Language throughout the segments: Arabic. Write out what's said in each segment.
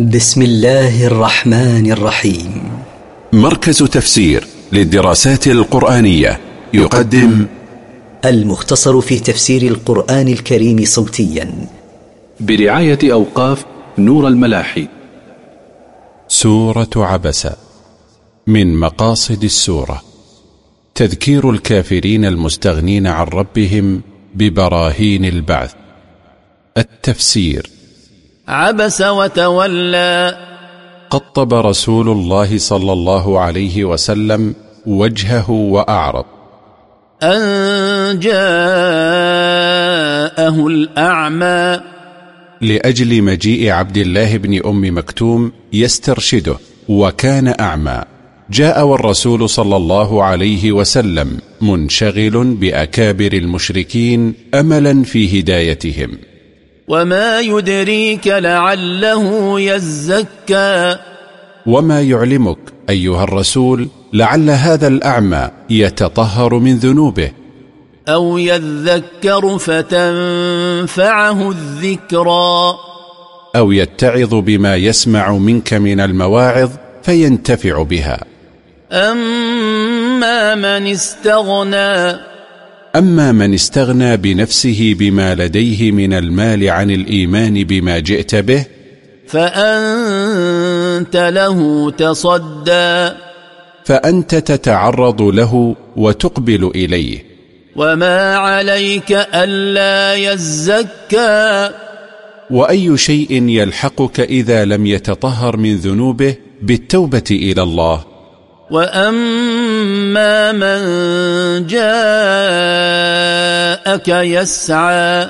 بسم الله الرحمن الرحيم. مركز تفسير للدراسات القرآنية يقدم المختصر في تفسير القرآن الكريم صوتيا. برعاية أوقاف نور الملاحي. سورة عبس من مقاصد السورة. تذكير الكافرين المستغنين عن ربهم ببراهين البعث. التفسير. عبس وتولى. قطب رسول الله صلى الله عليه وسلم وجهه وأعرض. أن جاءه الأعمى. لأجل مجيء عبد الله بن أم مكتوم يسترشده وكان أعمى. جاء والرسول صلى الله عليه وسلم منشغل بأكابر المشركين أملا في هدايتهم. وما يدريك لعله يزكى. وما يعلمك أيها الرسول لعل هذا الأعمى يتطهر من ذنوبه. أو يذكر فتنفعه الذكرى. أو يتعظ بما يسمع منك من المواعظ فينتفع بها. أما من استغنى أما من استغنى بنفسه بما لديه من المال عن الإيمان بما جئت به فأنت له تصدى. فأنت تتعرض له وتقبل إليه. وما عليك ألا يزكى. وأي شيء يلحقك إذا لم يتطهر من ذنوبه بالتوبة إلى الله. وأما من جاءك يسعى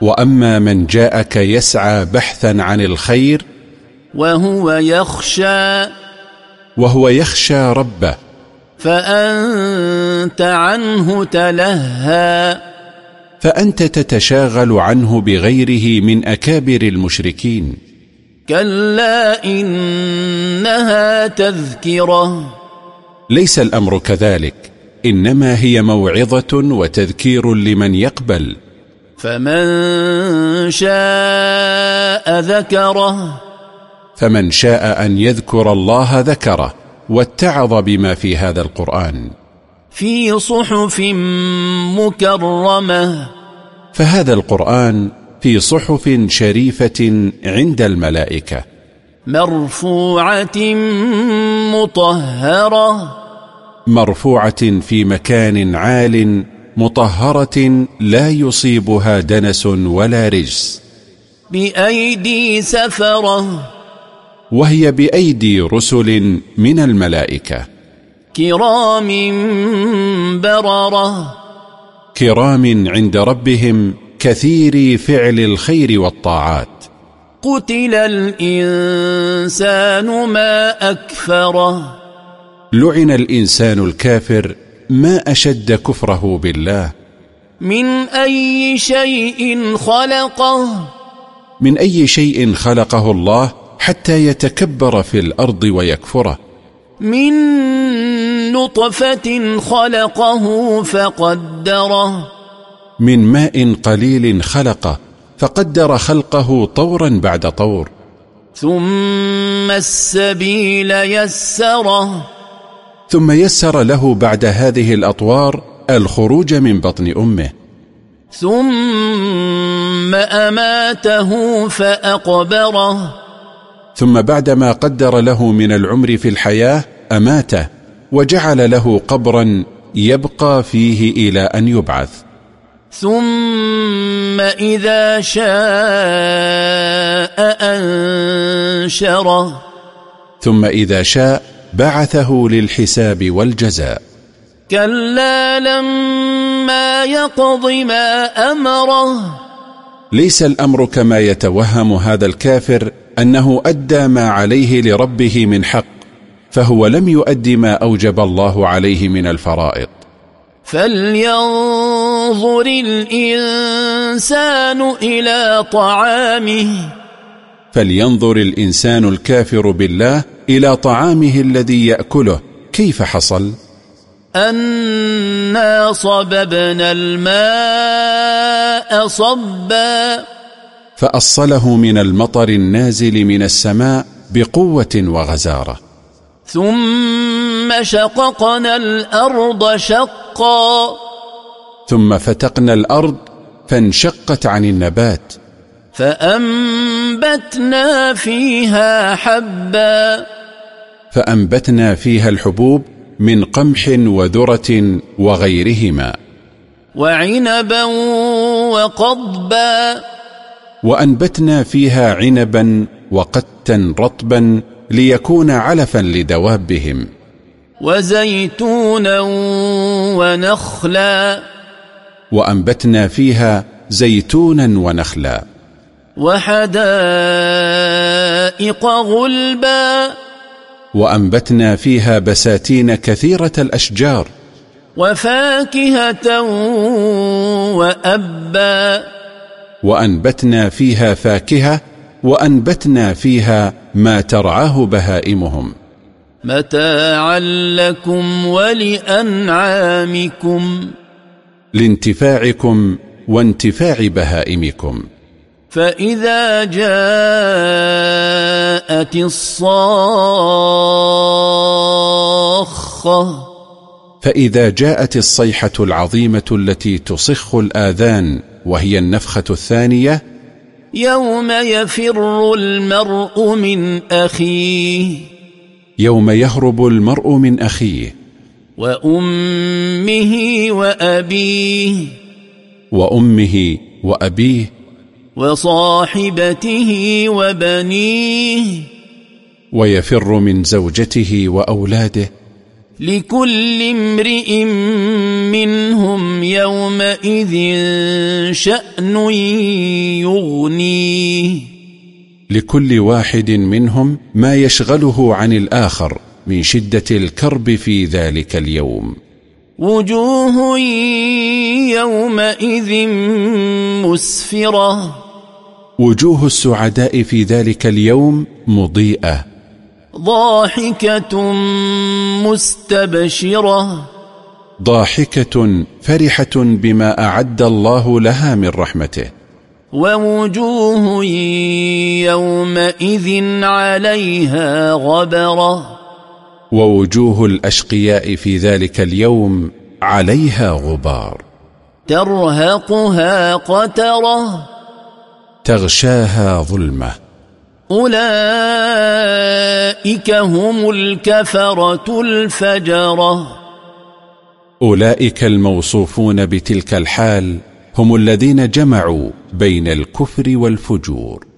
وأما من جاءك يسعى بحثا عن الخير وهو يخشى وهو يخشى ربه فأنت عنه تلهى فأنت تتشاغل عنه بغيره من أكابر المشركين كلا إنها تذكرة ليس الأمر كذلك إنما هي موعظة وتذكير لمن يقبل. فمن شاء ذكره. فمن شاء أن يذكر الله ذكره واتعظ بما في هذا القرآن. في صحف مكرمة. فهذا القرآن في صحف شريفة عند الملائكة. مرفوعة مطهرة. مرفوعة في مكان عال مطهرة لا يصيبها دنس ولا رجس. بأيدي سفرة. وهي بأيدي رسل من الملائكة. كرام بررة. كرام عند ربهم كثير فعل الخير والطاعات. قتل الإنسان ما أكفره. لعن الإنسان الكافر ما أشد كفره بالله. من أي شيء خلقه. من أي شيء خلقه الله حتى يتكبر في الأرض ويكفره. من نطفة خلقه فقدره. من ماء قليل خلقه. فقدر خلقه طورا بعد طور. ثم السبيل يسره. ثم يسر له بعد هذه الأطوار الخروج من بطن أمه. ثم أماته فأقبره. ثم بعدما قدر له من العمر في الحياة أماته وجعل له قبرا يبقى فيه إلى أن يبعث. ثم إذا شاء أنشره. ثم إذا شاء بعثه للحساب والجزاء. كلا لما يقض ما أمره. ليس الأمر كما يتوهم هذا الكافر أنه أدى ما عليه لربه من حق فهو لم يؤد ما أوجب الله عليه من الفرائض. فلينظر الإنسان إلى طعامه. فلينظر الإنسان الكافر بالله إلى طعامه الذي يأكله. كيف حصل؟ أنا صببنا الماء صبا. فأصله من المطر النازل من السماء بقوة وغزارة. ثم شققنا الأرض شقا. ثم فتقنا الأرض فانشقت عن النبات. فأنبتنا فيها حبا. فأنبتنا فيها الحبوب من قمح وذرة وغيرهما. وعنبا وقضبا. وأنبتنا فيها عنبا وقتا رطبا ليكون علفا لدوابهم. وزيتونا ونخلا. وأنبتنا فيها زيتونا ونخلا. وحدائق غلبا. وأنبتنا فيها بساتين كثيرة الأشجار. وفاكهة وأبا. وأنبتنا فيها فاكهة وأنبتنا فيها ما ترعاه بهائمهم. متاعا لكم ولأنعامكم. لانتفاعكم وانتفاع بهائمكم. فإذا جاءت الصاخة فإذا جاءت الصيحة العظيمة التي تصخ الآذان وهي النفخة الثانية يوم يفر المرء من أخيه. يوم يهرب المرء من أخيه. وأمه وأبيه وأمه وأبيه وصاحبته وبنيه ويفر من زوجته وأولاده لكل امرئ منهم يومئذ شأن يغنيه. لكل واحد منهم ما يشغله عن الآخر. من شدة الكرب في ذلك اليوم. وجوه يومئذ مسفرة. وجوه السعداء في ذلك اليوم مضيئة. ضاحكة مستبشرة. ضاحكة فرحة بما أعد الله لها من رحمته. ووجوه يومئذ عليها غبرة. ووجوه الأشقياء في ذلك اليوم عليها غبار. ترهقها قترة. تغشاها ظلمة. أولئك هم الكفرة الفجرة. أولئك الموصوفون بتلك الحال هم الذين جمعوا بين الكفر والفجور.